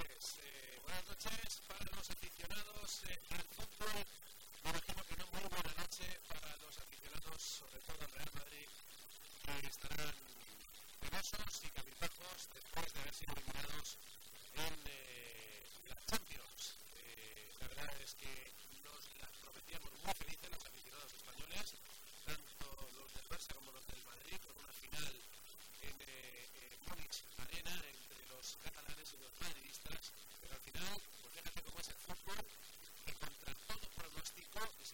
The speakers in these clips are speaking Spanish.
noches. Eh, buenas noches para los aficionados eh, al fútbol. Me imagino que no muy buena noche para los aficionados, sobre todo al Real Madrid, que estarán penosos y cabizbajos después de haber sido eliminados en eh, la Champions. Eh, la verdad es que nos la prometíamos muy felices los aficionados españoles, tanto los del Barça como los del και κατά το πρόγραμμα.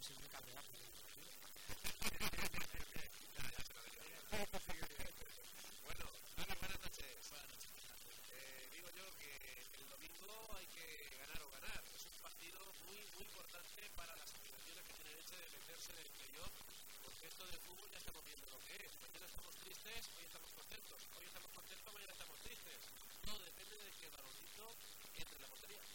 Si es mi bueno, bueno, buenas noches. Bueno, digo yo que el domingo hay que ganar o ganar. Es un partido muy, muy importante para las organizaciones que tienen el hecho de meterse de entre ellos. Porque esto de fútbol ya estamos viendo lo que es. Mañana estamos tristes, hoy estamos contentos. Hoy estamos contentos, mañana estamos tristes. Todo depende de que baloncito entre en la postería.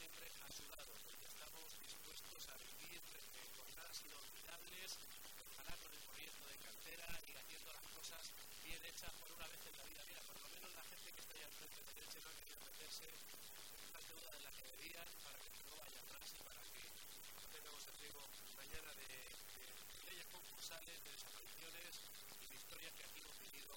siempre a su lado, porque estamos dispuestos a vivir eh, jornadas inolvidables, ojalá con el proyecto de cantera y haciendo las cosas bien hechas por una vez en la vida. Mira, por lo menos la gente que está allá al frente de derecha no ha querido meterse en una deuda de la que debían para que no vaya más y para que no tengamos el riesgo mañana de, de, de, leyes concursales, de desapariciones y de historias que aquí hemos vivido.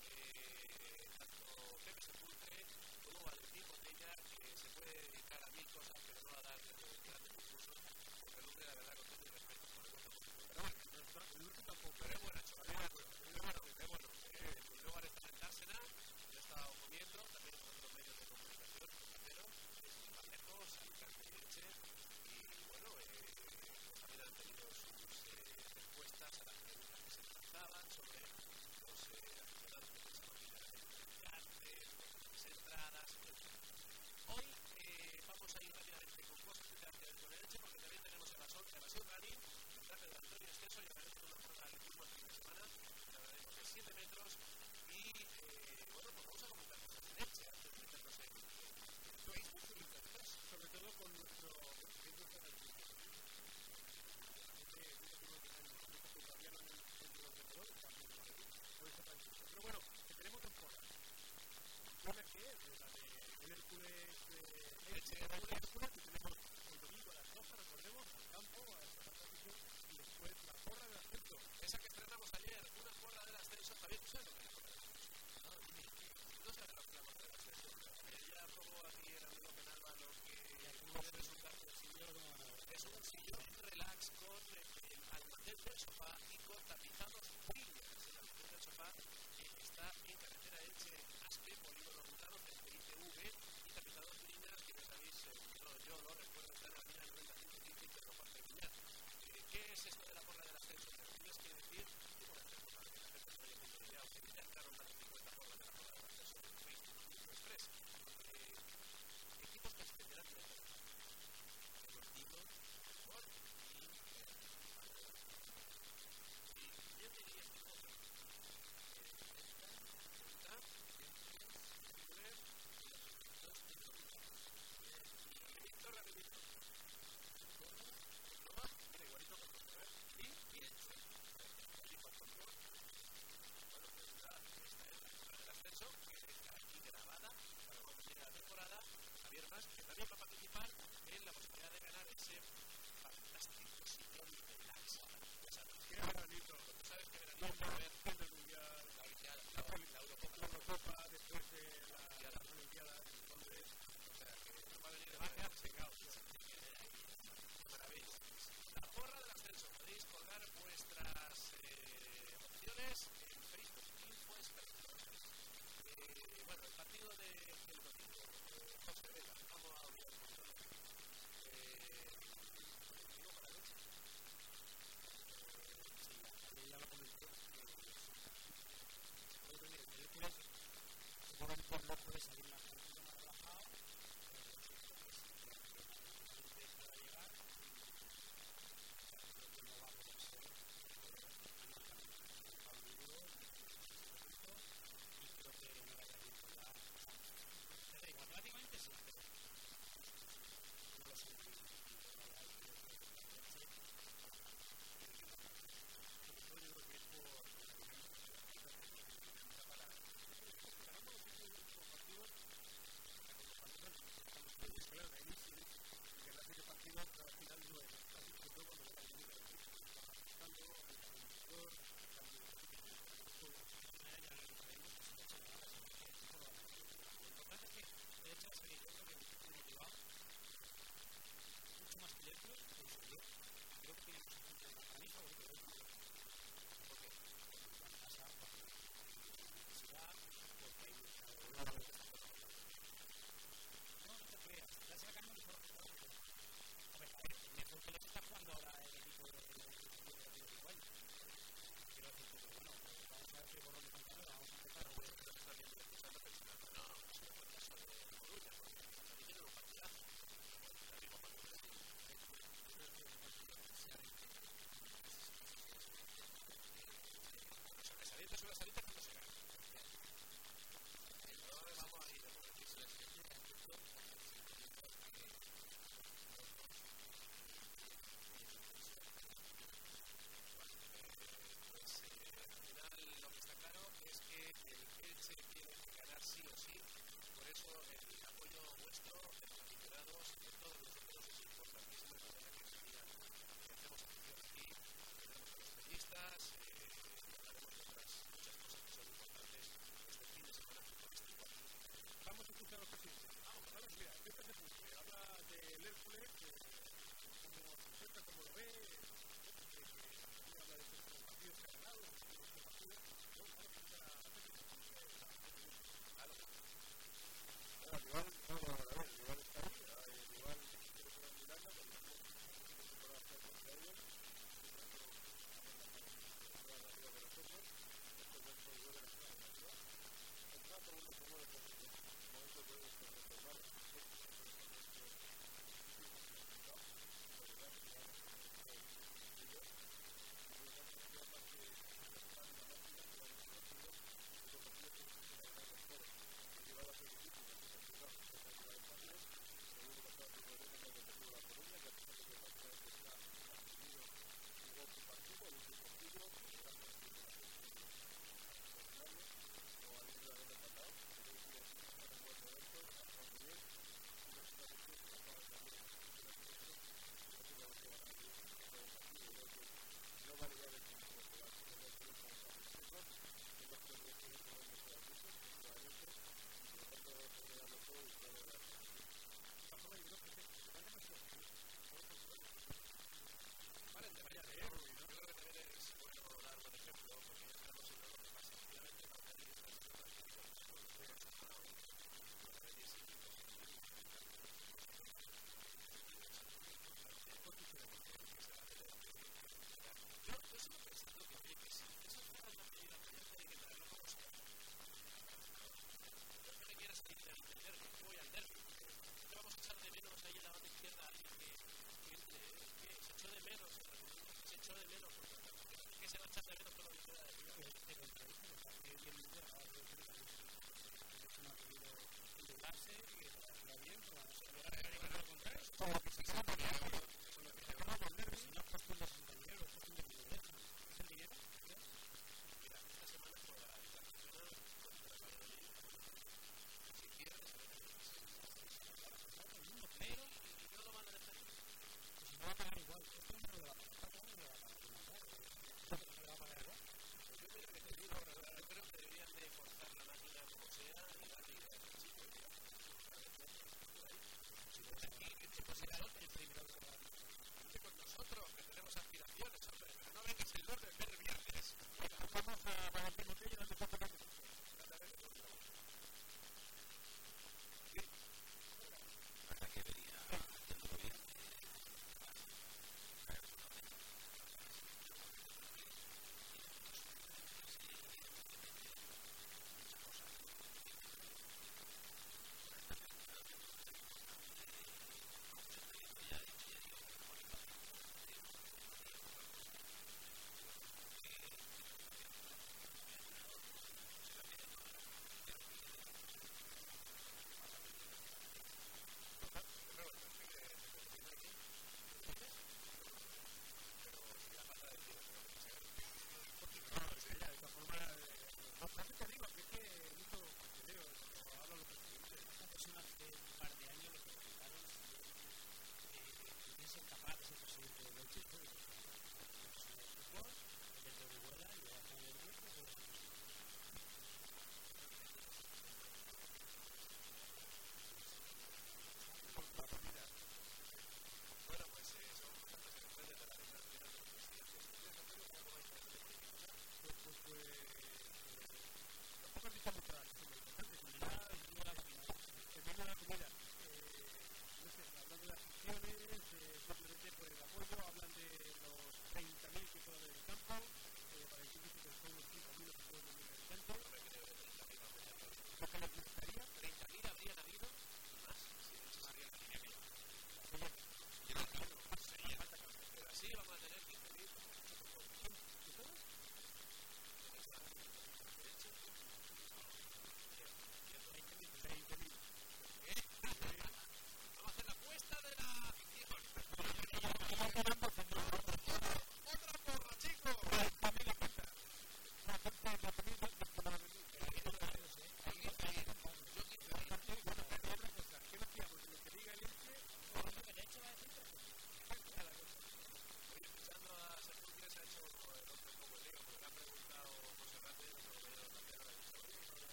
que tanto como Valentín que se puede dedicar a mil cosas, pero no a dar grandes concursos, porque el hombre, la todo mi respeto, por el. Pero bueno, Yo, Dani, de y una de fin de semana, la 7 metros,